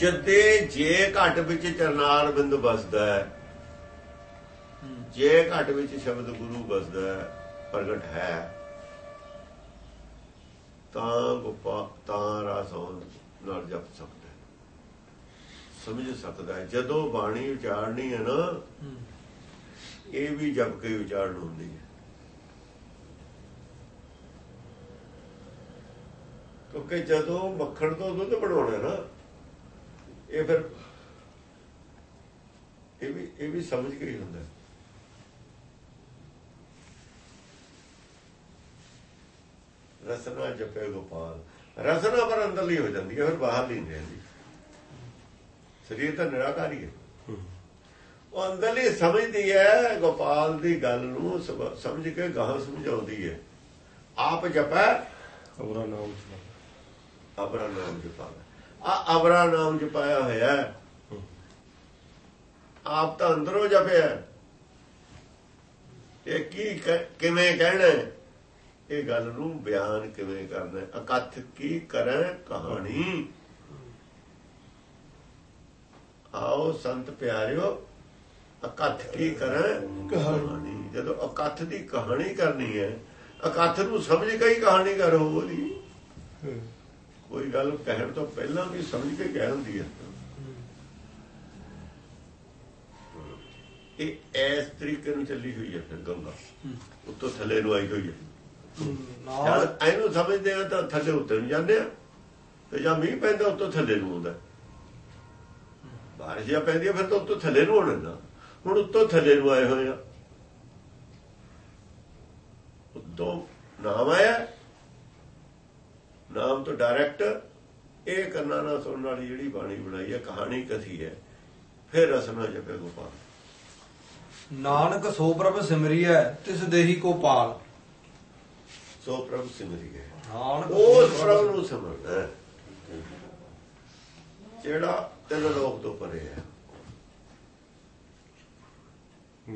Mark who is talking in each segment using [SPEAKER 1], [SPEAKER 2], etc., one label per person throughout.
[SPEAKER 1] ਜਦੇ ਜੇ ਘਟ ਵਿੱਚ ਚਰਨਾਰ ਬਿੰਦ ਵਸਦਾ ਹੈ। ਜੇ ਘਟ ਵਿੱਚ ਸ਼ਬਦ ਗੁਰੂ ਵਸਦਾ ਹੈ, ਪ੍ਰਗਟ ਹੈ। ਤਾਂ ਗੁਪਾ ਤਾਂ ਰਸੋਂ ਨਾਲ ਜਪ ਸਕਦਾ ਸਮਝ ਸਕਦਾ ਹੈ। ਜਦੋਂ ਬਾਣੀ ਉਚਾਰਨੀ ਹੈ ਨਾ, ਇਹ ਵੀ ਜਪ ਕੇ ਉਚਾਰਨ ਹੁੰਦੀ ਹੈ। ਕਿਉਂਕਿ ਜਦੋਂ ਮੱਖਣ ਤੋਂ ਦੁੱਧ ਬਣਾਉਣਾ ਨਾ ਇਹ ਫਿਰ ਇਹ ਵੀ ਇਹ ਵੀ ਸਮਝ ਕੇ ਹੀ ਹੁੰਦਾ। ਰਸਨਾ ਜਪੇ ਗੋਪਾਲ। ਰਸਨਾ ਪਰ ਅੰਦਰਲੀ ਹੋ ਜਾਂਦੀ ਹੈ ਫਿਰ ਬਾਹਰ ਨਹੀਂ ਰਹਿੰਦੀ। ਸਰੀਰ ਤਾਂ ਨਿਰਾਕਾਰੀ ਹੈ ਉਹ ਅੰਦਰਲੀ ਸਮਝਦੀ ਹੈ ਗੋਪਾਲ ਦੀ ਗੱਲ ਨੂੰ ਸਮਝ ਕੇ ਗਾਹ ਸਮਝਾਉਂਦੀ ਹੈ। ਆਪ ਜਪੈ।
[SPEAKER 2] ਅਵਰਾ ਨਾਮ
[SPEAKER 1] ਅਬਰਾ ਨਾਮ ਜਪਾਵੇ। ਆ ਅਬਰਾ ਨਾਮ ਜਪਾਇਆ ਹੋਇਆ ਆਪ ਤਾਂ ਅੰਦਰੋਂ ਜਪਿਆ ਇਹ ਕੀ ਕਿਵੇਂ ਕਹਿਣਾ ਇਹ ਗੱਲ ਨੂੰ ਬਿਆਨ ਕਿਵੇਂ ਕਰਨਾ ਅਕਥ ਕੀ ਕਰੇ ਕਹਾਣੀ? ਆਓ ਸੰਤ ਪਿਆਰਿਓ ਅਕਥ ਕੀ ਕਰੇ ਕਹਾਣੀ। ਜਦੋਂ ਅਕਥ ਦੀ ਕਹਾਣੀ ਕਰਨੀ ਹੈ ਅਕਥ ਨੂੰ ਸਮਝ ਕੇ ਹੀ ਕਹਾਣੀ ਕਰੋ ਉਹਦੀ ਕੋਈ ਗੱਲ ਕਹਿਣ ਤੋਂ ਪਹਿਲਾਂ ਵੀ ਸਮਝ ਕੇ ਕਹਿ ਹੁੰਦੀ ਹੈ। ਇਹ ਇਸ ਤਰੀਕੇ ਨੂੰ ਚੱਲੀ ਹੋਈ ਹੈ ਫਿਰ ਗੰਗਾ। ਉੱਤੋਂ ਥੱਲੇ ਨੂੰ ਆਈ ਹੋਈ ਹੈ। ਜਦ ਇਹਨੂੰ ਸਮਝਦੇ ਆ ਤਾਂ ਥੱਲੇ ਉੱਤੇ ਨੂੰ ਜਾਂਦੇ ਆ ਤੇ ਜਾਂ ਮੀਂਹ ਪੈਂਦਾ ਉੱਤੋਂ ਥੱਲੇ ਨੂੰ ਆਉਂਦਾ। ਬਾਰਿਸ਼ ਜਾਂ ਪੈਂਦੀ ਆ, ਫਿਰ ਤਾਂ ਉੱਤੋਂ ਥੱਲੇ ਨੂੰ ਆਉਣਾ ਹੁਣ ਉੱਤੋਂ ਥੱਲੇ ਨੂੰ ਆਏ ਹੋਏ ਆ। ਉੱਤੋਂ ਨਾਮ ਆਇਆ ਨਾਮ ਤੋਂ ਡਾਇਰੈਕਟ ਇਹ ਕੰਨਾਂ ਨਾਲ ਸੁਣਨ ਵਾਲੀ ਜਿਹੜੀ ਬਾਣੀ ਬਣਾਈ ਹੈ ਕਹਾਣੀ ਕਥੀ ਹੈ ਫਿਰ ਰਸਨਾ ਜਪੇ ਗੋਪਾਲ।
[SPEAKER 3] ਨਾਨਕ ਸੋ ਪ੍ਰਭ ਸਿਮਰੀਐ ਤਿਸ ਦੇਹੀ ਕੋ ਪਾਲ।
[SPEAKER 1] ਸੋ ਪ੍ਰਭ ਸਿਮਰੀ ਹੈ।
[SPEAKER 3] ਨਾਨਕ
[SPEAKER 1] ਉਸ ਪ੍ਰਭ ਨੂੰ ਸਿਮਰਨਾ ਹੈ। ਜਿਹੜਾ ਤਿੰਨ ਲੋਕ ਤੋਂ ਪਰੇ ਹੈ।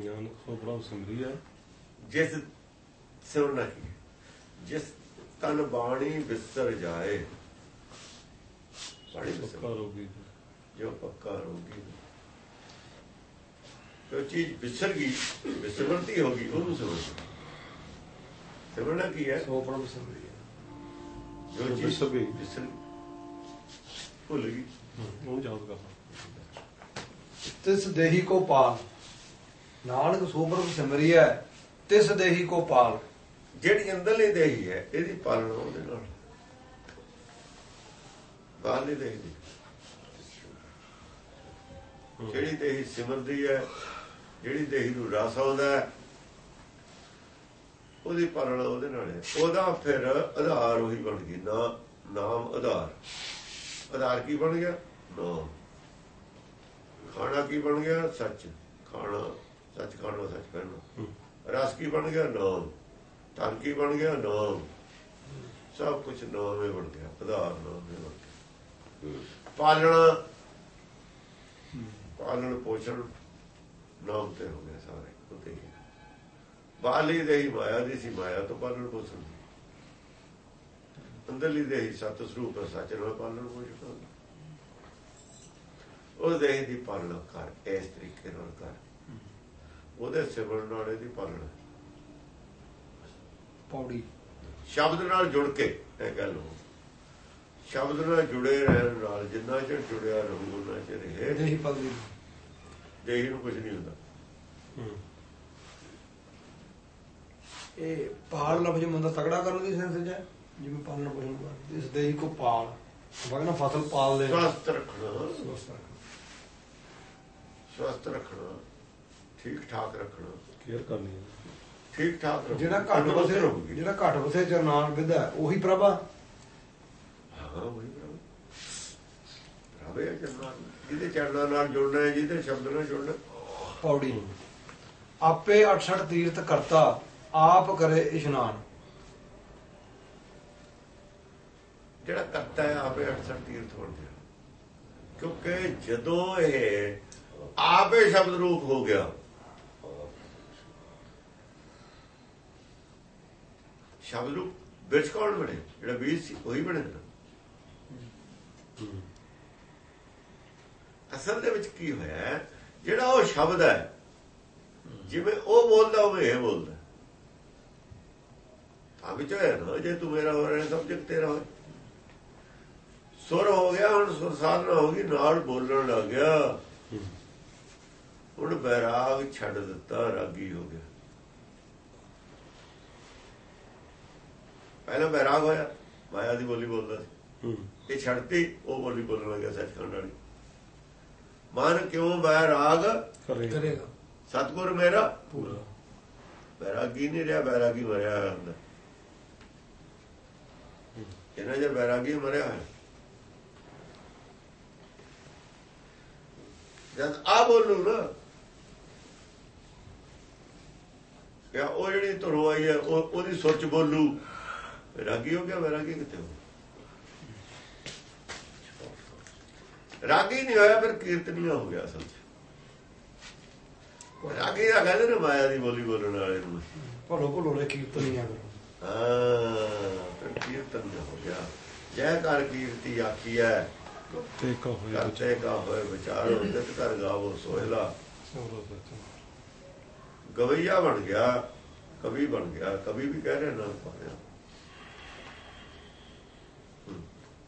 [SPEAKER 2] ਗਿਆਨ ਸੋ ਪ੍ਰਭ ਸਿਮਰੀ ਹੈ।
[SPEAKER 1] ਜਿਸ ਸਿਮਰਨਾ ਜਿਸ ਤਨ ਬਾਣੀ ਵਿਸਰ ਜਾਏ। ਬਾਣੀ ਵਿਸਰ
[SPEAKER 2] ਪੱਕਾ ਰੋਗੀ
[SPEAKER 1] ਜੋ ਪੱਕਾ ਰੋਗੀ ਜੋ ਚੀਜ਼ ਵਿਸਰ ਗਈ ਵਿਸਰਤੀ ਹੋ ਗਈ ਉਹਨੂੰ ਸਮਝ ਸਿਮਰਨਾ ਕੀ ਹੈ?
[SPEAKER 3] ਸੋ ਪ੍ਰਭ ਸਿਮਰੀਐ
[SPEAKER 1] ਜੋ
[SPEAKER 2] ਜੋ
[SPEAKER 1] ਚੀਜ਼
[SPEAKER 2] ਵਿਸਰ ਗਈ।
[SPEAKER 1] ਵਿਸਰ ਭੁੱਲ ਗਈ।
[SPEAKER 2] ਉਹ ਯਾਦ ਕਰਨਾ
[SPEAKER 3] ਤਿਸ ਦੇਹੀ ਕੋ ਪਾਲ। ਨਾਨਕ ਸੋ ਪ੍ਰਭ ਸਿਮਰੀਐ ਤਿਸ ਦੇਹੀ ਕੋ ਪਾਲ।
[SPEAKER 1] ਜਿਹੜੀ ਅੰਦਰਲੀ ਦੇਹੀ ਹੈ ਇਹਦੀ ਪਾਲਣਾ ਉਹਦੇ ਨਾਲ। ਬਾਹਰਲੀ ਦੇਹੀ ਦੀ। ਜਿਹੜੀ ਦੇਹੀ ਸਿਮਰਦੀ ਹੈ ਜਿਹੜੀ ਦੇਹੀ ਨੂੰ ਰਸ ਆਉਂਦਾ ਹੈ ਉਹਦੀ ਪਾਲਣਾ ਉਹਦੇ ਨਾਲ ਹੈ। ਉਹਦਾ ਫਿਰ ਆਧਾਰ ਉਹੀ ਬਣ ਗਈ। ਨਾ ਨਾਮ ਆਧਾਰ। ਆਧਾਰ ਕੀ ਬਣ ਗਿਆ? ਨਾਮ। ਖਾਣਾ ਕੀ ਬਣ ਗਿਆ? ਸੱਚ। ਖਾਣਾ। ਸੱਚ ਖਾਣਾ ਸੱਚ ਕਹਿਣਾ ਰਸ ਕੀ ਬਣ ਗਿਆ? ਨਾਮ। ਤਨ ਕੀ ਬਣ ਗਿਆ ਨਾਮ। ਸਭ ਕੁਝ ਨਾਮ ਹੀ ਬਣ ਗਿਆ ਆਧਾਰ ਨਾਮ ਹੀ ਬਣ ਗਿਆ। ਪਾਲਣਾ ਪਾਲਣ ਪੋਸ਼ਣ ਨਾਮ ਤੇ ਹੋ ਗਿਆ ਸਾਰੇ ਉਤੇ ਹੀ। ਬਾਲੀ ਦੇ ਮਾਇਆ ਦੀ ਸੀ ਮਾਇਆ ਤੋਂ ਪਾਲਣ ਪੋਸ਼ਣ ਅੰਦਰਲੀ ਦੇ ਹੀ ਸਤ ਸਰੂਪ ਹੈ, ਸੱਚ ਨਾਲ ਪਾਲਣ ਪੋਸ਼ਣ ਕਰਦਾ ਉਹ ਦੇਹ ਦੀ ਪਾਲਣਾ ਕਰ ਇਸ ਤਰੀਕੇ ਨਾਲ ਕਰ। ਉਹਦੇ ਸਿਮਰਨ ਨਾਲ ਇਹਦੀ ਪਾਲਣਾ।
[SPEAKER 3] ਪੌੜੀ।
[SPEAKER 1] ਸ਼ਬਦ ਨਾਲ ਜੁੜ ਕੇ ਇਹ ਗੱਲ ਹੋ ਸ਼ਬਦ ਨਾਲ ਜੁੜੇ ਰਹਿਣ ਨਾਲ ਜਿੰਨਾ ਚਿਰ ਜੁੜਿਆ ਰਹੂ ਉਹਨਾਂ ਚਿਰ ਇਹ
[SPEAKER 3] ਦੇਹੀ ਪਗਦੀ
[SPEAKER 1] ਦੇਹੀ ਨੂੰ ਕੁਝ ਨਹੀਂ ਹੁੰਦਾ।
[SPEAKER 3] ਇਹ ਪਾਲ ਲਫ਼ਜ਼ ਮੰਦਾ ਤਗੜਾ ਕਰਨ ਦੀ ਸੈਂਸ ਹੈ ਜਿਵੇਂ ਪਾਲਣ ਕਰ ਇਸ ਦੇਹੀ ਕੋ ਪਾਲ। ਵਗਣਾ ਫਸਲ ਪਾਲ ਲੈ
[SPEAKER 1] ਸਵਸਥ ਰੱਖਣਾ। ਸਵਸਥ ਰੱਖਣਾ। ਠੀਕ ਠਾਕ ਰੱਖਣਾ।
[SPEAKER 2] ਕੇਅਰ ਕਰਨੀ ਹੈ।
[SPEAKER 1] ਠੀਕ ਠਾਕ
[SPEAKER 3] ਜਿਹੜਾ ਘੱਟ ਵਸੇ
[SPEAKER 1] ਰਹੂਗੀ।
[SPEAKER 3] ਜਿਹੜਾ ਘੱਟ ਵਸੇ ਚਰਨਾਨ ਵਿਦਾ ਉਹੀ ਪ੍ਰਭਾ।
[SPEAKER 1] ਹਾਂ ਉਹੀ ਪ੍ਰਭੂ। ਰਾਵੇ ਚਰਨਾਂ ਜਿਹਦੇ ਚਰਨਾਂ ਨਾਲ ਜੁੜਨਾ ਹੈ ਜਿਹਦੇ ਸ਼ਬਦ ਨਾਲ ਜੁੜਨਾ।
[SPEAKER 3] ਪੌੜੀ ਆਪੇ 68 ਤੀਰਥ ਕਰਤਾ ਆਪ ਕਰੇ ਇਸ਼ਨਾਨ।
[SPEAKER 1] ਜਿਹੜਾ ਕਰਤਾ ਹੈ ਆਪੇ 68 ਤੀਰਥ ਬਣ ਗਿਆ ਕਿਉਂਕਿ ਜਦੋਂ ਇਹ ਆਪੇ ਸ਼ਬਦ ਰੂਪ ਹੋ ਗਿਆ ਸ਼ਬਦ ਰੂਪ ਵਿੱਚ ਕੌਣ ਬਣੇ? ਜਿਹੜਾ ਬੀਜ ਸੀ ਉਹੀ ਬਣੇ ਨਾ। ਅਸਲ ਦੇ ਵਿੱਚ ਕੀ ਹੋਇਆ ਹੈ? ਜਿਹੜਾ ਉਹ ਸ਼ਬਦ ਹੈ ਜਿਵੇਂ ਉਹ ਬੋਲਦਾ ਉਵੇਂ ਇਹ ਬੋਲਦਾ। ਆ ਵਿੱਚ ਹੋਇਆ ਨਾ ਜੇ ਤੂੰ ਮੇਰਾ ਹੋ ਰਿਹਾ ਜਗ ਤੇਰਾ ਹੋਇਆ ਸੁਰ ਹੋ ਗਿਆ ਹੁਣ ਸੁਰ ਸਾਧਨਾ ਹੋ ਗਈ ਨਾਲ ਬੋਲਣ ਲੱਗ ਗਿਆ। ਹੁਣ ਬੈਰਾਗ ਛੱਡ ਦਿੱਤਾ ਰਾਗੀ ਹੋ ਗਿਆ। ਪਹਿਲਾਂ ਬੈਰਾਗ ਹੋਇਆ ਮਾਇਆ ਦੀ ਬੋਲੀ ਬੋਲਦਾ ਸੀ।
[SPEAKER 2] ਹੂੰ।
[SPEAKER 1] ਇਹ ਛੱਡਤੀ ਉਹ ਬੋਲੀ ਬੋਲਣ ਲੱਗਿਆ ਸੱਚਖੰਡ ਵਾਲੀ। ਮਨ ਕਿਉਂ ਬੈਰਾਗ
[SPEAKER 2] ਕਰੇ
[SPEAKER 3] ਕਰੇਗਾ।
[SPEAKER 1] ਸਤਗੁਰ ਮੇਰਾ
[SPEAKER 2] ਪੂਰਾ।
[SPEAKER 1] ਬੈਰਾਗੀ ਨਹੀਂ ਰਿਹਾ ਬੈਰਾਗੀ ਮਰਿਆ ਹੋਇਆ ਹੁੰਦਾ। ਇਹਨਾਂ ਜੇ ਬੈਰਾਗੀ ਮਰਿਆ ਹੋਇਆ? ਜਦ ਆ ਬੋਲੂ ਨਾ ਕਿਆ ਉਹ ਜਿਹੜੀ ਧਰੋ ਆਈ ਹੈ ਉਹ ਉਹਦੀ ਸੋਚ ਬੋਲੂ। ਰਾਗੀ ਹੋ ਗਿਆ ਬੈਰਾਗੀ ਕਿੱਥੇ ਹੋ ਰਾਗੀ ਨਹੀਂ ਹੋਇਆ ਫਿਰ ਕੀਰਤਨੀਆ ਹੋ ਗਿਆ ਅਸਲ ਚ। ਰਾਗੀ ਦਾ ਕਹਿੰਦੇ ਨੇ ਮਾਇਆ ਦੀ ਬੋਲੀ ਬੋਲਣ ਵਾਲੇ ਨੂੰ।
[SPEAKER 3] ਭਲੋ ਦੇ ਕੀਰਤਨੀਆਂ ਕਰੋ
[SPEAKER 1] ਹਾਂ ਫਿਰ ਕੀਰਤਨ ਹੋ ਗਿਆ। ਜੈ ਕਰ ਕੀਰਤੀ ਆਖੀ ਹੈ
[SPEAKER 2] ਤੇ ਕਾ ਹੋਇਆ
[SPEAKER 1] ਕਰਤੇ ਕਾ ਹੋਏ ਵਿਚਾਰੋ ਤਿਤ ਕਰ ਗਾਵੋ ਸੋਹਿਲਾ। ਗਵਈਆ ਬਣ ਗਿਆ ਕਵੀ ਬਣ ਗਿਆ ਕਵੀ ਵੀ ਕਹਿ ਰਹੇ ਨਾ ਪਾਇਆ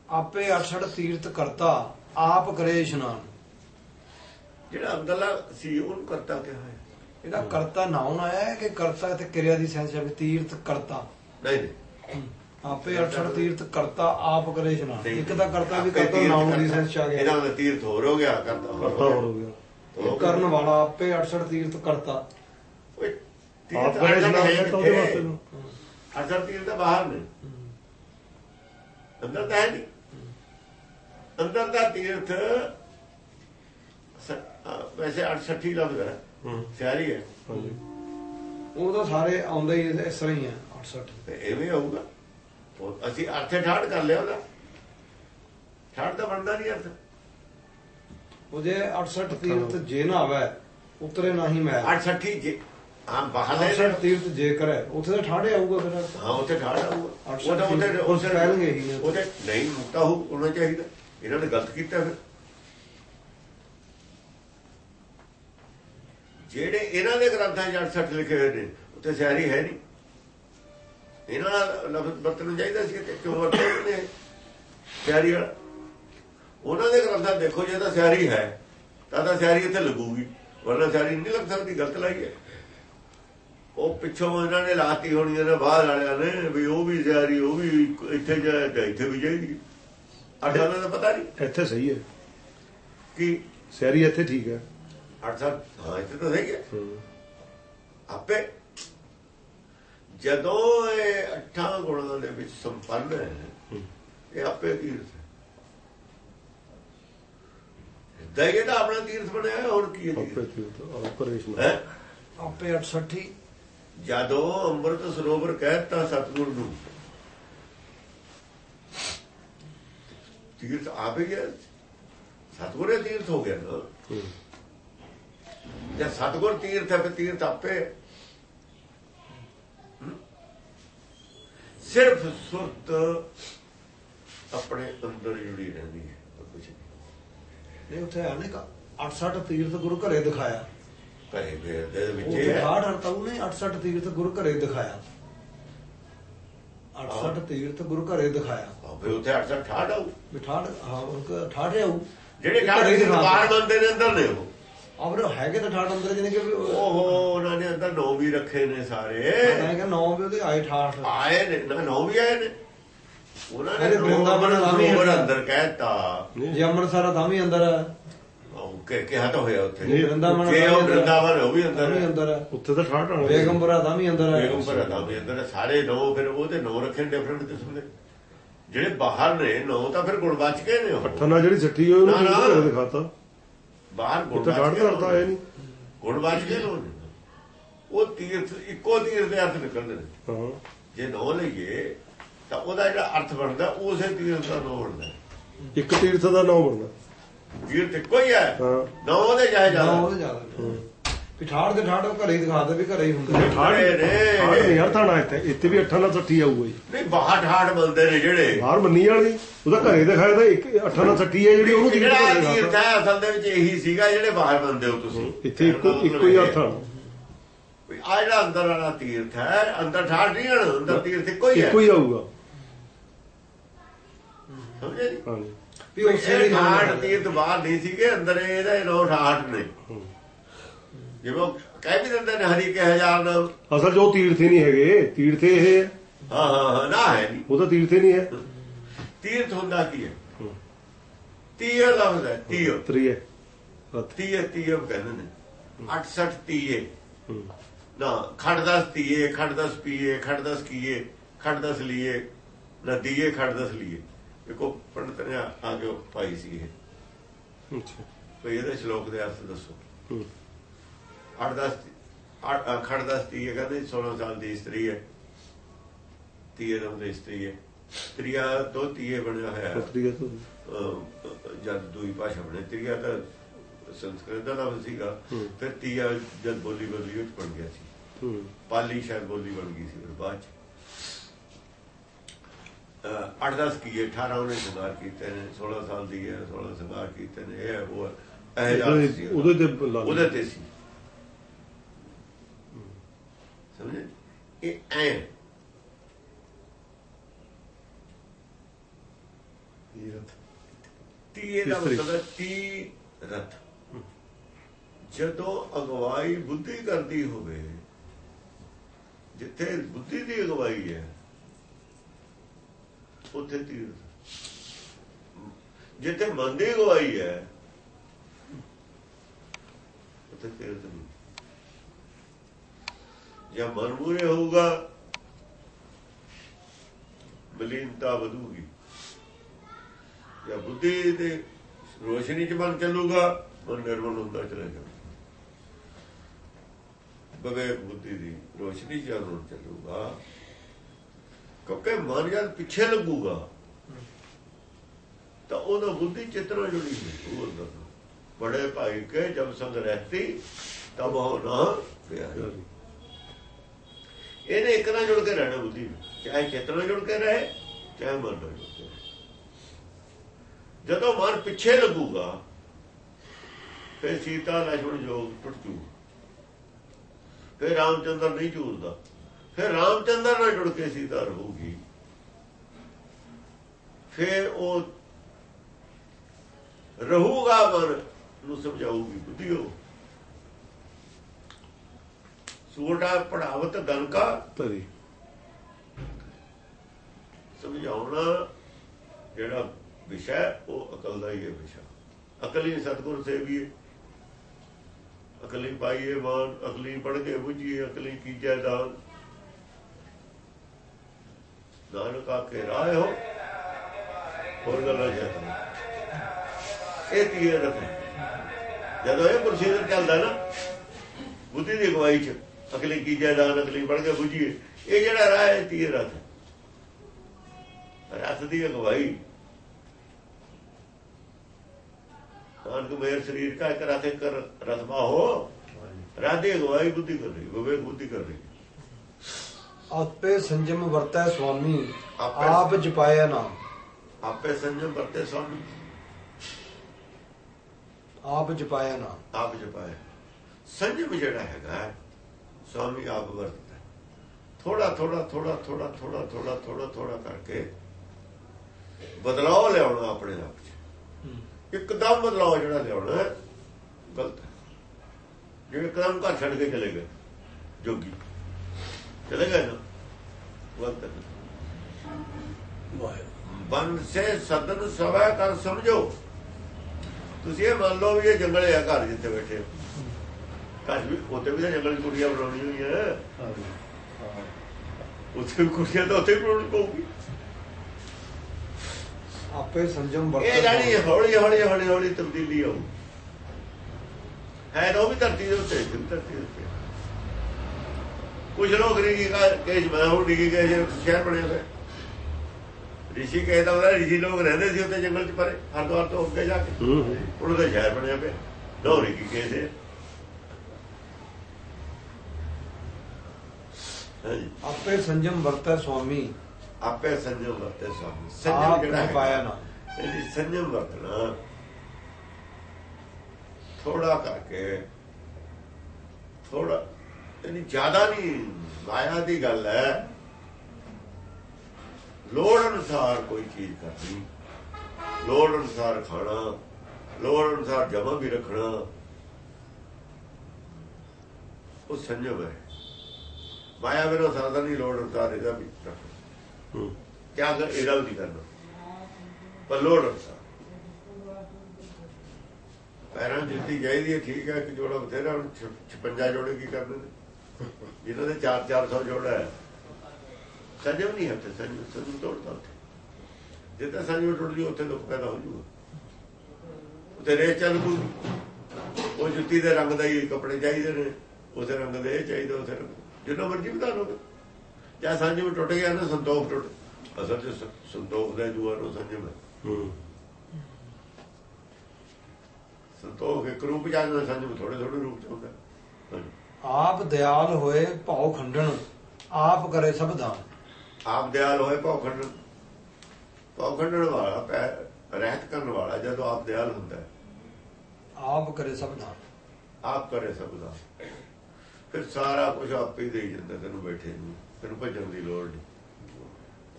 [SPEAKER 3] ਆਪੇ ਅਠੜ ਤੀਰਥ ਕਰਤਾ ਆਪ ਕਰੇ ਇਸ਼ਨਾਨ।
[SPEAKER 1] ਜਿਹੜਾ ਅਬਦੁੱਲਾ ਸੀ ਉਹਨੂੰ ਕਰਤਾ ਕਿਹਾ ਹੈ?
[SPEAKER 3] ਇਹਦਾ ਕਰਤਾ ਨਾਉਨ ਆਇਆ ਹੈ ਕਿ ਕਰਤਾ ਤੇ ਕਿਰਿਆ ਦੀ ਸੈਂਸ ਹੈ ਤੀਰਥ ਕਰਤਾ?
[SPEAKER 1] ਨਹੀਂ ਨਹੀਂ।
[SPEAKER 3] ਆਪੇ ਅਠੜ ਤੀਰਥ ਕਰਤਾ ਆਪ ਕਰੇ ਇਸ਼ਨਾਨ। ਇੱਕ ਤਾਂ ਕਰਤਾ ਵੀ ਕਰਤਾ ਨਾਉਨ ਦੀ। ਸੈਂਸ ਚ ਆ ਗਿਆ।
[SPEAKER 1] ਇਹਦਾ ਮਤਲਬ ਤੀਰਥ ਹੋਰ ਹੋ ਗਿਆ ਕਰਤਾ ਹੋਰ
[SPEAKER 2] ਕਰਤਾ
[SPEAKER 1] ਹੋ
[SPEAKER 2] ਹੋ
[SPEAKER 1] ਗਿਆ।
[SPEAKER 3] ਕਰਨ ਵਾਲਾ ਆਪੇ ਅਠੜ ਤੀਰਥ ਕਰਤਾ।
[SPEAKER 1] ਓਏ
[SPEAKER 2] ਆਪ
[SPEAKER 1] ਤੀਰਥ
[SPEAKER 2] ਤਾਂ ਉਹਦੇ ਵਾਸਤੇ।
[SPEAKER 1] ਤਾਂ ਬਾਹਰ ਨੇ। ਅੰਦਰ ਤਾਂ ਹੈ ਨਹੀਂ। ਅੰਦਰ ਦਾ ਤੀਰਥ ਵੈਸੇ 68 ਲਫ਼ਜ਼ ਹੈ
[SPEAKER 2] ਹੂੰ।
[SPEAKER 1] ਸਿਆਰੀ ਹੈ।
[SPEAKER 2] ਹਾਂਜੀ।
[SPEAKER 3] ਉਹ ਤਾਂ ਸਾਰੇ ਆਉਂਦੇ ਹੀ ਇਸ ਤਰ੍ਹਾਂ ਹੀ ਆ 68
[SPEAKER 1] ਤੇ ਐਵੇਂ ਆਊਗਾ ਉਹ ਅਸੀਂ ਅਰਥੇ ਠਾੜ ਕਰ ਲਿਆ ਉਹਦਾ। ਠਾੜ ਤਾਂ ਬਣਦਾ ਨਹੀਂ ਅਰਥ।
[SPEAKER 3] ਉਹ ਜੇ 68 ਤੀਰਥ ਜੇ ਨਾ ਆਵੇ ਉਤਰੇ ਨਹੀਂ ਮੈਂ।
[SPEAKER 1] 68 ਜੇ ਹਾਂ ਬਾਹਰ
[SPEAKER 3] 68 ਤੀਰਥ ਜੇ ਕਰੇ ਉੱਥੇ ਤਾਂ ਠਾੜੇ ਆਊਗਾ ਫਿਰ।
[SPEAKER 1] ਹਾਂ ਉੱਥੇ ਠਾੜ ਆਊਗਾ। ਉਹ ਤਾਂ ਉੱਥੇ
[SPEAKER 3] ਠੀਕ,
[SPEAKER 1] ਉੱਥੇ
[SPEAKER 3] spelling ਇਹੀ ਹੈ।
[SPEAKER 1] ਉਹਦੇ ਨਹੀਂ ਮੁਕਤਾ ਹੋ ਹੋਣਾ ਚਾਹੀਦਾ। ਇਹਨਾਂ ਨੇ ਗਲਤ ਕੀਤਾ ਫਿਰ। ਜਿਹੜੇ ਇਹਨਾਂ ਦੇ ਗ੍ਰੰਥਾਂ 'ਚ 68 ਲਿਖੇ ਹੋਏ ਨੇ, ਉੱਥੇ ਸਿਆਰੀ ਹੈ ਨਹੀਂ। ਇਹਨਾਂ ਦਾ ਲਫ਼ਜ਼ ਵਰਤਣਾ ਚਾਹੀਦਾ ਸੀ ਕਿ ਕਿਉਂ ਵਰਤਦੇ ਨੇ ਸਿਆਰੀ ਵਾਲਾ। ਉਹਨਾਂ ਦੇ ਗ੍ਰੰਥਾਂ ਦੇਖੋ, ਜੇ ਤਾਂ ਸਿਆਰੀ ਹੈ, ਤਾਂ ਤਾਂ ਸਿਆਰੀ ਇੱਥੇ ਲੱਗੂਗੀ, ਵਰਨਾ ਸਿਆਰੀ ਨਹੀਂ ਲੱਗ ਸਕਦੀ, ਗਲਤ ਲਾਈ ਹੈ। ਉਹ ਪਿੱਛੋਂ ਇਹਨਾਂ ਨੇ ਲਾਤੀ ਹੋਣੀ, ਇਹਨਾਂ ਬਾਹਰ ਵਾਲਿਆਂ ਨੇ ਵੀ ਉਹ ਵੀ ਸਿਆਰੀ ਉਹ ਵੀ ਇੱਥੇ ਜਾ ਇੱਥੇ ਵੀ ਜਾਏਗੀ। ਅਠਾਂ ਦਾ ਪਤਾ ਨਹੀਂ।
[SPEAKER 2] ਇੱਥੇ ਸਹੀ ਹੈ।
[SPEAKER 1] ਕਿ?
[SPEAKER 2] ਸਿਆਰੀ ਇੱਥੇ ਠੀਕ ਹੈ।
[SPEAKER 1] ਅੱਠ ਸਾਲ? ਹਾਂ ਇੱਥੇ ਤਾਂ ਸਹੀ ਹੈ। ਆਪੇ ਜਦੋਂ ਇਹ ਅੱਠਾਂ ਗੁਣਾਂ ਦੇ ਵਿੱਚ ਸੰਪੰਨ ਹੈ। ਇਹ ਆਪੇ ਤੀਰਥ ਹੈ। ਦਇਆ ਦਾ ਆਪਣਾ ਤੀਰਥ ਬਣਿਆ ਹੋਰ ਕੀ ਹੈ
[SPEAKER 2] ਆਪੇ
[SPEAKER 1] ਤੀਰਥ?
[SPEAKER 2] ਤੀਰਥ ਆਪ ਕਰੇ ਇਸ਼ਨਾਨ
[SPEAKER 1] ਹੈਂ?
[SPEAKER 3] ਆਪੇ 68
[SPEAKER 1] ਜਦੋਂ ਅੰਮ੍ਰਿਤ ਸਰੋਵਰ ਕਹਿਤਾ ਸਤਿਗੁਰ ਨੂੰ ਤੀਰਥ ਆਪੇ ਗਿਆ ਸਤਿਗੁਰ ਤੀਰਥ ਹੋ ਗਿਆ ਨਾ ਜੇ ਸਤਿਗੁਰ ਤੀਰਥ ਹੈ ਫਿਰ ਤੀਰਥ ਆਪੇ? ਸਿਰਫ ਸੁਰਤ ਆਪਣੇ ਅੰਦਰ ਜੁੜੀ ਰਹਿੰਦੀ ਹੈ ਕੁਝ ਨਹੀਂ
[SPEAKER 3] ਉੱਥੇ ਆਨੇ ਕਾ 68 ਤੀਰਥ ਗੁਰੂ ਘਰੇ ਦਿਖਾਇਆ
[SPEAKER 1] ਵੇ ਦੇ ਵਿੱਚ ਇਹ ਹੈ
[SPEAKER 3] 68 ਹਰਤਾ ਉਹਨੇ 68 ਤੀਰਥ ਗੁਰੂ ਘਰੇ ਦਿਖਾਇਆ 68 ਤੀਰਥ ਗੁਰੂ ਘਰੇ ਦਿਖਾਇਆ।
[SPEAKER 1] ਆਪੇ ਉੱਥੇ 68 ਠਾੜ ਆਊ।
[SPEAKER 3] ਬਿਠਾੜ ਹਾਂ ਉਹ ਠਾੜੇ ਆਉ
[SPEAKER 1] ਜਿਹੜੇ ਠਾੜ ਦੇ ਬਾਹਰ ਬੰਦੇ ਨੇ ਅੰਦਰ ਨੇ ਉਹ।
[SPEAKER 3] ਅਬਰ ਹੈਗੇ ਤਾਂ ਠਾੜ ਅੰਦਰ ਜਿਹਨੇ ਕਿ
[SPEAKER 1] ਓਹੋ ਉਹਨਾਂ ਨੇ ਅੰਦਰ ਨੌ ਵੀ ਰੱਖੇ ਨੇ ਸਾਰੇ।
[SPEAKER 3] ਮੈਂ ਕਿਹਾ ਨੌ ਵੀ ਉਹਦੇ ਆਏ ਠਾਠ।
[SPEAKER 1] ਆਏ ਨੇ ਨਾ ਵੀ ਆਏ ਨੇ। ਉਹਨਾਂ ਨੇ
[SPEAKER 3] ਬ੍ਰਿੰਦਾਵਨ ਦਾ ਵੀ।
[SPEAKER 1] ਅੰਦਰ ਕਹਿਤਾ।
[SPEAKER 3] ਜੇ ਅੰਮ੍ਰਿਤਸਰ ਦਾ ਵੀ ਅੰਦਰ
[SPEAKER 1] ਕਿਹਾ ਤਾਂ ਹੋਇਆ ਉੱਥੇ।
[SPEAKER 2] ਨਹੀਂ,
[SPEAKER 3] ਬ੍ਰਿੰਦਾਵਨ
[SPEAKER 1] ਜੇ ਉਹ
[SPEAKER 3] ਵੀ ਅੰਦਰ ਹੈ।
[SPEAKER 1] ਬ੍ਰਿੰਦਾਵਨ ਉਹ ਵੀ ਅੰਦਰ ਹੈ।
[SPEAKER 3] ਅੰਦਰ ਹੈ।
[SPEAKER 2] ਉੱਥੇ ਤਾਂ ਠਾਠ ਆਣਾ
[SPEAKER 3] ਬੇਗਮਪੁਰਾ ਦਾ ਵੀ ਅੰਦਰ ਹੈ।
[SPEAKER 1] ਬੇਗਮਪੁਰ ਦਾ ਵੀ ਅੰਦਰ ਹੈ। ਸਾਰੇ ਨੌ ਫਿਰ ਉਹਦੇ ਨੌ ਰੱਖੇ ਡਿਫਰੈਂਟ ਕਿਸਮ ਦੇ। ਜਿਹੜੇ ਬਾਹਰ ਨੇ ਨੌ ਤਾਂ ਫਿਰ ਗੁਣ ਬਚ ਗਏ ਨੇ ਉਹ।
[SPEAKER 2] ਪੱਠਾ ਨਾਲ ਜਿਹੜੀ ਸੱਟੀ ਹੋਈ ਉਹਨੂੰ
[SPEAKER 1] ਨਾ, ਨਾ।
[SPEAKER 2] ਦਿਖਾਤਾ।
[SPEAKER 1] ਬਾਹਰ ਗੁਣ
[SPEAKER 2] ਉੱਥੇ
[SPEAKER 1] ਬਚ
[SPEAKER 2] ਠਾਠ
[SPEAKER 1] ਗਏ
[SPEAKER 2] ਕਰਤਾ ਆਇਆ ਨਹੀਂ।
[SPEAKER 1] ਗੁਣ ਬਚ ਗਏ ਨੇ। ਉਹ ਤੀਰਥ ਇੱਕੋ ਤੀਰਥ ਦੇ ਅਰਥ ਨਿਕਲਦੇ ਨੇ।
[SPEAKER 2] ਹਾਂ।
[SPEAKER 1] ਜੇ ਨੌ ਲਈਏ ਤਾਂ ਉਹਦਾ ਜਿਹੜਾ ਅਰਥ ਬਣਦਾ ਉਸੇ ਤੀਰਥ ਦਾ ਨੌ ਬਣਦਾ।
[SPEAKER 2] ਇੱਕ ਤੀਰਥ ਦਾ ਨਾਮ ਬਣਦਾ।
[SPEAKER 1] ਤੀਰਥ ਇੱਕੋ ਹੀ ਹੈ। ਨੌ ਦੇ ਜਾਏ
[SPEAKER 3] ਨਾ
[SPEAKER 1] ਜ਼ਿਆਦਾ
[SPEAKER 3] ਉਹਦੇ ਜ਼ਿਆਦਾ ਨੇ। ਵੀ ਠਾੜ ਦੇ ਠਾੜ ਉਹ ਘਰੇ ਹੀ ਦਿਖਾ ਦੇ ਵੀ ਘਰੇ ਹੀ ਹੁੰਦਾ।
[SPEAKER 2] ਠਾੜ
[SPEAKER 1] ਨੇ, ਨੇ।
[SPEAKER 2] ਯਾਰ ਥਾਣਾ ਇੱਥੇ ਇੱਥੇ ਵੀ 8 ਨਾਲ 60 ਆਊਗਾ। ਜੀ
[SPEAKER 1] ਨਹੀਂ ਬਾਹਰ ਠਾੜ ਮੰਨਦੇ ਨੇ ਜਿਹੜੇ।
[SPEAKER 2] ਬਾਹਰ ਮੰਨੀ ਵਾਲੀ ਉਹਦਾ ਘਰੇ ਦਿਖਾਇਆ ਤਾਂ ਇੱਕ 8 ਨਾਲ 60 ਹੈ ਜਿਹੜੀ ਉਹਨੂੰ ਦਿਖਾਤਾ।
[SPEAKER 1] ਹੈ ਅਸਲ ਦੇ ਵਿੱਚ ਇਹੀ ਸੀਗਾ ਜਿਹੜੇ ਬਾਹਰ ਮੰਨਦੇ ਹੋ ਤੁਸੀਂ।
[SPEAKER 2] ਇੱਥੇ ਇੱਕੋ ਇੱਕੋ ਹੀ ਅਰਥ ਆ
[SPEAKER 1] ਆ ਜਿਹੜਾ ਅੰਦਰ ਵਾਲਾ ਤੀਰਥ ਹੈ ਅੰਦਰ ਠਾੜ ਨਹੀਂ ਅੰਦਰ ਤੀਰਥ ਇੱਕੋ ਹੀ ਹੈ।
[SPEAKER 2] ਇੱਕੋ ਹੀ ਆਊਗਾ।
[SPEAKER 1] ਸਮਝੇ ਜੀ?
[SPEAKER 2] ਹਾਂਜੀ।
[SPEAKER 3] ਵੀ ਉਸੇ ਦੀ
[SPEAKER 1] ਠਾੜ ਤੀਰਥ ਬਾਹਰ ਨਹੀਂ ਸੀਗੇ ਅੰਦਰ ਇਹਦਾ ਨੌ ਠਾੜ ਨੇ। ਜਿਵੇਂ ਕਹਿ ਵੀ ਦਿੰਦੇ ਨੇ ਹਰੀ ਕੇ ਹਜ਼ਾਰ ਨਾਮ
[SPEAKER 2] ਅਸਲ ਜੋ ਤੀਰਥੇ ਨਹੀਂ ਹੈਗੇ ਤੀਰਥੇ ਇਹ ਹੈ।
[SPEAKER 1] ਹਾਂ ਨਾ ਹੈ ਨਹੀਂ।
[SPEAKER 2] ਉਹ ਤਾਂ ਤੀਰਥੇ ਨਹੀਂ ਹੈ।
[SPEAKER 1] ਤੀਰਥ ਹੁੰਦਾ ਕੀ ਹੈ? ਤੀਏ ਲਫ਼ਜ਼ ਹੈ
[SPEAKER 2] ਤਰੀ ਹੈ ਰਥ
[SPEAKER 1] ਤੀਏ ਤੀਏ ਕਹਿੰਦੇ ਨੇ। 68 ਤੀਏ।
[SPEAKER 2] ਹੂੰ।
[SPEAKER 1] ਨਾ ਖੜ ਦਸ ਤੀਏ ਖੜ ਦਸ ਪੀਏ ਖੜ ਦਸ ਕੀਏ ਖੜ ਦਸ ਲੀਏ ਨਾ ਦੀਏ ਲੀਏ। ਦੇਖੋ ਪੰਡਤ ਨੇ ਆਗੇ ਪਾਈ ਸੀ ਇਹ।
[SPEAKER 2] ਅੱਛਾ।
[SPEAKER 1] ਕੋਈ ਇਹਦੇ ਸ਼ਲੋਕ ਦੇ ਅਰਥ ਦੱਸੋ।
[SPEAKER 2] ਹੂੰ।
[SPEAKER 1] 8 10 ਖੜ ਦਸ ਤੀਏ ਕਹਿੰਦੇ 16 ਸਾਲ ਦੀ ਇਸਤਰੀ ਹੈ। ਤੀਏ ਦਾ ਹੁੰਦਾ ਇਸਤਰੀ ਹੈ। ਤ੍ਰਿਆ ਦੋ ਤੀਏ ਬਣਿਆ ਹੋਇਆ ਹੈ।
[SPEAKER 2] ਤਾਂ
[SPEAKER 1] ਜਦ ਦੂਈ ਭਾਸ਼ਾ ਬਣੇ। ਤੀਆ ਤਾਂ ਸੰਸਕ੍ਰਿਤ ਦਾ ਲਫ਼ਜ਼ ਸੀਗਾ। ਫਿਰ ਤੀਆ ਜਦ ਬੋਲੀ ਬਦਲੀ ਉਹ 'ਚ ਬਣ ਗਿਆ ਸੀ। ਪਾਲੀ ਸ਼ਾਇਦ ਬੋਲੀ ਬਣ ਗਈ ਸੀ ਫਿਰ ਬਾਅਦ ਚ। 8-10 ਕੀਏ 18 ਉਹਨੇ ਸੰਗਾਰ ਕੀਤੇ ਨੇ 16 ਸਾਲ ਦੀ ਹੈ 16 ਸੰਗਾਰ ਕੀਤੇ ਨੇ ਇਹ ਉਹ। ਇਹ
[SPEAKER 2] ਉਹਦੇ ਤੇ।
[SPEAKER 1] ਉਹਦੇ ਤੇ ਸੀ ਸਮਝੇ ਇਹ ਐ
[SPEAKER 2] ਤੀਰਥ
[SPEAKER 1] ਤੀਏ ਦਾ। ਮਤਲਬ ਜਦੋਂ ਅਗਵਾਈ ਬੁੱਧੀ ਕਰਦੀ ਹੋਵੇ ਜਿੱਥੇ ਬੁੱਧੀ ਦੀ ਅਗਵਾਈ ਹੈ ਉੱਥੇ ਤੀਰਥ ਜਿੱਥੇ ਮਨ ਦੀ ਅਗਵਾਈ ਹੈ, ਉੱਥੇ ਤੀਰਥ ਨਹੀਂ ਜਾਂ ਮਨ ਮੂਰੇ ਹੋਊਗਾ ਬਲੀਨਤਾ ਵਧੂਗੀ। ਜਾਂ ਬੁੱਧੀ ਦੇ ਰੋਸ਼ਨੀ ਚ ਮਨ ਚੱਲੂਗਾ, ਮਨ ਨਿਰਮਲ ਹੁੰਦਾ ਚਲੇ ਜਾਊਗਾ। ਬਵੇਕ ਬੁੱਧੀ ਦੀ ਰੋਸ਼ਨੀ ਚ ਚੱਲੂਗਾ ਕਿਉਂਕਿ ਮਨ ਜਦ ਪਿੱਛੇ ਲੱਗੂਗਾ। ਤਾਂ ਉਹਦਾ ਬੁੱਧੀ ਚਿਤਨਾ ਜੁੜੀ ਹੋਈ ਉਹ ਅੰਦਰ ਬੜੇ ਭਾਈ ਕੇ ਜਬ ਸੰਗ ਰਹਤੀ, ਤਬ ਹੋ ਨਾ ਇਹਨੇ ਇੱਕ ਨਾਲ ਜੁੜ ਕੇ ਰਹਿਣਾ ਬੁੱਧੀ ਚਾਹੇ ਚਿਤਨਾ ਜੁੜ ਕੇ ਰਹੇ, ਚਾਹੇ ਮਨ ਨਾਲ ਜੁੜ ਕੇ ਜਦੋਂ ਮਨ ਪਿੱਛੇ ਲੱਗੂਗਾ, ਫਿਰ ਸੀਤਾ ਲਛਮਣ ਜੋਗ ਟੁੱਟ ਜੂ ਫਿਰ ਰਾਮਚੰਦਰ ਨਹੀਂ ਜੂਰਦਾ। ਫਿਰ ਰਾਮਚੰਦਰ ਨਾਲ ਜੁੜ ਕੇ ਸੀਤਾ ਰਹੂਗੀ। ਫਿਰ ਉਹ ਰਹੂਗਾ ਮਨ ਨੂੰ ਸਮਝਾਊਗੀ ਬੁੱਧੀ ਉਹ ਸੂਰਟਾ ਪੜਾਵਤ ਗਨਕਾ
[SPEAKER 2] ਤਰੀ
[SPEAKER 1] ਸਮਝਾਉਣਾ ਜਿਹੜਾ ਵਿਸ਼ਾ ਉਹ ਅਕਲ ਦਾ ਹੀ ਹੈ ਵਿਸ਼ਾ। ਅਕਲੀ ਸਤਗੁਰ ਸੇਵੀਏ। ਅਕਲੀ ਪਾਈਏ ਮਾਨ ਅਕਲੀ ਪੜ ਕੇ ਬੁਝੀਏ ਅਕਲੀ ਕੀਜੈ ਦਾਨ। ਨਾਨਕ ਆਕੇ ਰਾਹ ਹੋ ਹੋਰ ਗੱਲਾਂ ਜਾਂਦਾ ਇਹ ਤੀਏ ਰੱਖੇ ਜਦੋਂ ਇਹ ਪ੍ਰੋਸੀਜਰ ਚੱਲਦਾ ਨਾ ਬੁੱਧੀ ਦੀ ਅਗਵਾਈ ਚ ਅਕਲੀ ਕੀਜੈ ਦਾਨ ਅਕਲੀ ਪੜ ਕੇ ਬੁਝੀਏ। ਇਹ ਜਿਹੜਾ ਰਾਹ ਹੈ ਤੀਏ ਰੱਖ ਰਥ ਦੀ ਅਗਵਾਈ। ਨਾਨਕ ਮੇਰ ਸਰੀਰ ਕਾ ਇੱਕ ਰਥ ਇੱਕ ਰਥਮਾ ਹੋ। ਦੀ ਅਗਵਾਈ ਬੁੱਧੀ ਕਰ ਰਹੀ ਵਿਵੇਕ ਬੁੱਧੀ ਕਰ ਰਹੀ
[SPEAKER 3] ਆਪੇ ਸੰਜਮ ਵਰਤੈ ਸੁਆਮੀ
[SPEAKER 1] ਆਪੇ-
[SPEAKER 3] ਆਪ ਜਪਾਇਆ ਨਾਮ
[SPEAKER 1] ਆਪੇ ਸੰਜਮ ਵਰਤੇ ਸਭ
[SPEAKER 3] ਆਪ ਜਪਾਇਆ ਨਾਮ
[SPEAKER 1] ਆਪ ਜਪਾਏ ਸੰਜਮ ਜਿਹੜਾ ਹੈਗਾ ਸਵਾਮੀ ਆਪ ਵਰਤਦਾ। ਥੋੜਾ ਥੋੜਾ ਥੋੜਾ ਥੋੜਾ ਥੋੜਾ ਥੋੜਾ ਥੋੜਾ ਥੋੜਾ ਕਰਕੇ ਬਦਲਾਅ ਲਿਆਉਣਾ ਆਪਣੇ ਆਪ 'ਚ। ਇੱਕਦਮ ਬਦਲਾਅ ਜਿਹੜਾ ਲਿਆਉਣਾ ਗਲਤ ਹੈ। ਜਿਵੇਂ ਇੱਕਦਮ ਘਰ ਛੱਡ ਕੇ ਚਲੇ ਗਏ ਜੋਗੀ। ਚਲੇ ਨਾ ਗਲਤ ਹੈ। ਬਨ ਸੇ ਸਦਨ ਸਵੈ ਕਰ ਸਮਝੋ। ਤੁਸੀਂ ਇਹ ਮੰਨ ਲਓ ਵੀ ਇਹ ਜੰਗਲ ਹੈ ਘਰ ਜਿੱਥੇ ਬੈਠੇ। ਹੋ ਘਰ ਵੀ ਉੱਥੇ ਵੀ ਜੰਗਲ ਕੁੜੀਆਂ ਬਣਾਉਣੀ ਹੋਈ ਹੈ। ਉੱਥੇ ਵੀ ਕੁੜੀਆਂ ਤਾਂ ਉੱਥੇ ਬਣਾਉਣੀ ਪਊਗੀ।
[SPEAKER 3] ਆਪੇ ਸੰਜਮ
[SPEAKER 1] ਇਹ
[SPEAKER 3] ਵਰਤੈ
[SPEAKER 1] ਜਾਨੀ
[SPEAKER 3] ਸੁਆਮੀ।
[SPEAKER 1] ਹੌਲੀ ਹੌਲੀ ਹੌਲੀ ਹੌਲੀ ਤਬਦੀਲੀ ਆਉ ਹੈ ਉਹ ਵੀ ਧਰਤੀ ਦੇ ਉੱਤੇ ਜਿੰਨ ਧਰਤੀ ਦੇ ਉੱਤੇ। ਕੁਝ ਲੋਕ ਰਿਸ਼ੀ ਕੇਸ਼ ਬਣਾਉ ਡਿਗੀ ਕੇਸ਼ ਸ਼ਹਿਰ ਬਣਿਆ ਹੋਏ ਰਿਸ਼ੀ ਕੇਸ਼ ਦਾ ਰਿਸ਼ੀ ਲੋਕ ਰਹਿੰਦੇ ਸੀ ਉੱਤੇ ਜੰਗਲ 'ਚ ਪਰੇ ਹਰਦੁਆਰ ਤੋਂ ਅੱਗੇ ਜਾ ਕੇ। ਉਹਨਾਂ ਦਾ ਸ਼ਹਿਰ ਬਣਿਆ ਪਿਆ। ਡੋਰੀ ਕੀ ਕੇਸ਼
[SPEAKER 3] ਆਪੇ ਸੰਜਮ ਵਰਤੈ ਸੁਆਮੀ
[SPEAKER 1] ਆਪੇ ਸੰਜਮ ਵਰਤੈ ਸੁਆਮੀ ਸੰਜਮ ਕਿਹੜਾ
[SPEAKER 3] ਪਾਇਆ ਨਾ।
[SPEAKER 1] ਇਹਦੀ ਸੰਜਮ ਵਰਤਣਾ। ਥੋੜਾ ਕਰਕੇ ਥੋੜਾ ਇਹਨੀ ਜ਼ਿਆਦਾ ਨਹੀਂ ਮਾਇਆ ਦੀ ਗੱਲ ਹੈ। ਲੋੜ ਅਨੁਸਾਰ ਕੋਈ ਚੀਜ਼ ਕਰਨੀ ਲੋੜ ਅਨੁਸਾਰ ਖਾਣਾ ਲੋੜ ਅਨੁਸਾਰ ਜਮਾ ਵੀ ਰੱਖਣਾ ਉਹ ਸੰਜਮ ਹੈ। ਮਾਇਆ ਬਿਨੋ ਸਾਧਨ ਨਹੀਂ ਲੋੜ ਅਨੁਸਾਰ ਇਹਦਾ ਵੀ ਰੱਖਣਾ।
[SPEAKER 2] ਹੂੰ।
[SPEAKER 1] ਕਿਆ ਕਰ ਇਹਦਾ ਵੀ ਕਰਨਾ? ਪਰ ਲੋੜ ਅਨੁਸਾਰ। ਪੈਰਾਂ ਜੁੱਤੀ ਹੈ ਠੀਕ ਹੈ ਕਿ ਜੋੜਾ ਬਥੇਰਾ ਹੁਣ ਛ- 56 ਜੋੜੇ ਕੀ ਕਰਨੇ ਨੇ? ਜਿਨ੍ਹਾਂ ਦੇ 4-400 ਜੋੜਾ ਹੈ। ਸੰਜਮ ਨਹੀਂ ਹੈ ਤੇ ਸੰਜਮ ਸੰਜਮ ਤੋੜਦਾ ਉੱਥੇ। ਜਿੱਦਾਂ ਸੰਜਮ ਟੁੱਟ ਜੂ ਉੱਥੇ ਦੁੱਖ ਪੈਦਾ ਹੋ ਜੂਗਾ। ਉੱਥੇ ਰੇ ਚੱਲ ਪੂ ਉਹ ਜੁੱਤੀ ਦੇ ਰੰਗ ਦਾ ਹੀ ਕੱਪੜੇ ਚਾਹੀਦੇ ਨੇ। ਉਸੇ ਰੰਗ ਦੇ ਚਾਹੀਦਾ ਉਸੇ ਰੰਗ ਜਿੰਨਾ ਮਰਜ਼ੀ ਬਤਾ ਲਓ। ਜਾਂ ਸੰਜਮ ਟੁੱਟ ਗਿਆ ਨਾ ਸੰਤੋਖ ਟੁੱਟ। ਅਸਲ ਚ ਸ- ਸੰਤੋਖ ਦਾ ਜੂਆ ਨੂੰ ਸੰਜਮ ਹੈ। ਸੰਤੋਖ ਇੱਕ ਰੂਪ ਜਾਂਦਾ ਸੰਜਮ ਥੋੜੇ ਥੋੜੇ ਰੂਪ ਚ ਹੁੰਦਾ।
[SPEAKER 3] ਆਪ ਦਿਆਲ ਹੋਏ ਭਾਉ ਖੰਡਣ ਆਪ ਕਰੇ ਸਭ ਦਾਨ।
[SPEAKER 1] ਆਪ ਦਿਆਲ ਹੋਏ ਭੌਖੰਡ ਭੌਖੰਡਣ ਵਾਲਾ ਪੈ ਰਹਿਤ ਕਰਨ ਵਾਲਾ ਜਦੋਂ ਆਪ ਦਿਆਲ ਹੁੰਦਾ ਹੈ,
[SPEAKER 3] ਆਪ ਕਰੇ ਸਭ ਦਾਨ।
[SPEAKER 1] ਆਪ ਕਰੇ ਸਭ ਦਾ ਫਿਰ ਸਾਰਾ ਕੁਝ ਆਪੇ ਹੀ ਦੇਈ ਜਾਂਦਾ ਤੈਨੂੰ ਬੈਠੇ ਨੂੰ ਤੈਨੂੰ ਭੱਜਣ ਦੀ ਲੋੜ ਨਹੀਂ।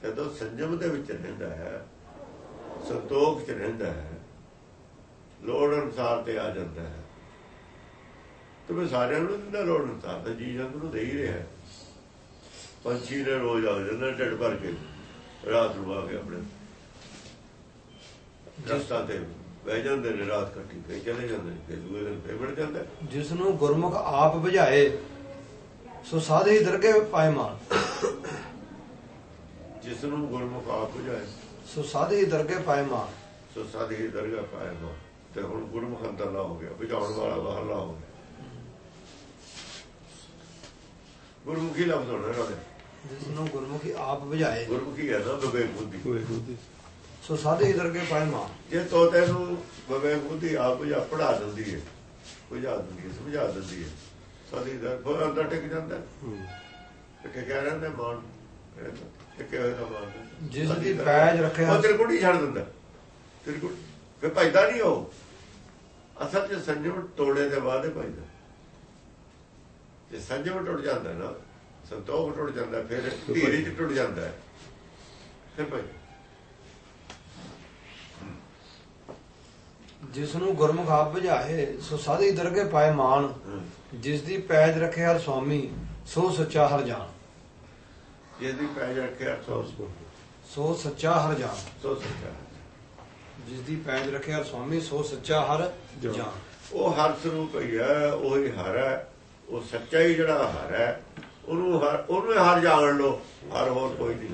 [SPEAKER 1] ਜਦੋਂ ਸੰਜਮ ਦੇ ਵਿੱਚ ਰਹਿੰਦਾ ਹੈ ਸੰਤੋਖ ਚ ਰਹਿੰਦਾ ਹੈ ਲੋੜ ਅਨੁਸਾਰ ਤੇ ਆ ਜਾਂਦਾ ਹੈ। ਤੇ ਮੈਂ ਸਾਰਿਆਂ ਨੂੰ ਦਿੰਦਾ ਲੋੜ ਅਨੁਸਾਰ ਤੇ ਜੀ ਜੰਤ ਨੂੰ ਦੇ ਹੀ ਰਿਹਾ ਹੈ। ਪੰਛੀ ਨੇ ਰੋਜ਼ ਆ ਜਾਂਦਾ ਢਿੱਡ ਭਰ ਕੇ ਰਾਤ ਨੂੰ ਆ ਕੇ ਆਪਣੇ ਰਸਤਾ ਤੇ ਬਹਿ ਜਾਂਦੇ ਨੇ ਰਾਤ ਕੱਟੀ ਫੇਰ ਚਲੇ ਜਾਂਦੇ ਨੇ ਫੇਰ ਦੂਏ ਦਿਨ ਫੇਰ ਵੜ ਜਾਂਦਾ ਹੈ।
[SPEAKER 3] ਜਿਸ ਨੂੰ ਗੁਰਮੁਖ ਆਪ ਬੁਝਾਏ ਸੋ ਸਾਧੇ ਦਰਗੇ ਪਾਏ ਮਾਨ
[SPEAKER 1] ਜਿਸ ਨੂੰ ਗੁਰਮੁਖ ਆਪ ਬੁਝਾਏ।
[SPEAKER 3] ਸੋ ਸਾਧੇ ਦਰਗੇ ਪਾਏ ਮਾਨ
[SPEAKER 1] ਸੋ ਸਾਧੀ ਦਰਗਾਹ ਪਾਇਆ ਹੋ ਤੇ ਹੁਣ ਗੁਰਮੁਖ ਅੰਦਰਲਾ ਹੋ ਗਿਆ ਬੁਝਾਉਣ ਵਾਲਾ ਬਾਹਰਲਾ ਹੋ ਗਿਆ। ਗੁਰਮੁਖੀ ਲਫ਼ਜ਼ ਹੋਣਾ ਇਹਨਾਂ ਦੇ।
[SPEAKER 3] ਜਿਸ ਨੂੰ ਗੁਰਮੁਖੀ ਆਪ ਬੁਝਾਏ
[SPEAKER 1] ਗੁਰਮੁਖੀ ਹੈ ਨਾ ਵਿਵੇਕ ਬੁੱਧੀ
[SPEAKER 3] ਸੋ ਸਾਧੇ ਦਰਗੇ ਪਾਏ ਮਾਨ
[SPEAKER 1] ਜੇ ਤੋਤੇ ਨੂੰ ਵਿਵੇਕ ਬੁੱਧੀ ਆਪ ਬੁਝਾ ਪੜਾ ਦਿੰਦੀ ਹੈ ਬੁਝਾ ਦਿੰਦੀ ਹੈ ਸਮਝਾ ਦਿੰਦੀ ਹੈ ਸਾਧੀ ਦਰ ਫਿਰ ਅੰਦਰ ਟਿਕ ਜਾਂਦਾ। ਹੈ। ਤੇ ਕਿ ਕਹਿ ਰਹਿੰਦੇ ਮਾਨ ਟਿਕੇ ਹੋਏ ਦਾ ਮਾਨ
[SPEAKER 3] ਜਿਸ ਦੀ ਪੈਜ ਰੱਖਿਆ
[SPEAKER 1] ਉਹ ਤ੍ਰਿਕੁਟੀ ਛੱਡ ਦਿੰਦਾ। ਤ੍ਰਿਕੁਟ ਫਿਰ ਭਜਦਾ ਨਹੀਂ ਉਹ। ਅਸਲ 'ਚ ਸੰਜਮ ਤੋੜੇ ਦੇ ਬਾਅਦ ਹੀ ਭਜਦਾ। ਜੇ ਸੰਜਮ ਟੁੱਟ ਜਾਂਦਾ ਨਾ ਸੰਤੋਖ ਟੁੱਟ ਜਾਂਦਾ ਫਿਰ ਧੀਰਜ ਟੁੱਟ ਜਾਂਦਾ। ਫਿਰ ਭਜਦਾ
[SPEAKER 3] ਜਿਸ ਨੂੰ ਗੁਰਮੁਖ ਆਪ ਬੁਝਾਏ ਸੋ ਸਾਧੇ ਦਰਗੇ ਪਾਏ ਮਾਨ। ਜਿਸ ਦੀ ਪੈਜ ਰੱਖੇ ਹਰ ਸੁਆਮੀ ਸੋ ਸੱਚਾ ਹਰ ਜਾਣ।
[SPEAKER 1] ਜਿਹਦੀ ਪੈਜ ਰੱਖਿਆ ਸੋ
[SPEAKER 3] ਸੋ ਸੱਚਾ ਹਰ ਜਾਣ।
[SPEAKER 1] ਸੋ ਸੱਚਾ।
[SPEAKER 3] ਜਿਸ ਦੀ ਪੈਜ ਰੱਖੇ ਹਰ ਸੁਆਮੀ ਸੋ ਸੱਚਾ ਹਰ
[SPEAKER 2] ਜਾਣ।
[SPEAKER 3] ਜਾਣ।
[SPEAKER 1] ਉਹ ਹਰ ਸਰੂਪ ਹੀ ਹੈ ਉਹ ਹੀ ਹਰ ਹੈ। ਉਹ ਸੱਚਾ ਹੀ ਜਿਹੜਾ ਹਰ ਹੈ, ਉਹਨੂੰ ਹਰ ਉਹਨੂੰ ਹਰ ਜਾਣ ਲੋ ਹਰ ਹੋਰ ਕੋਈ ਨਹੀਂ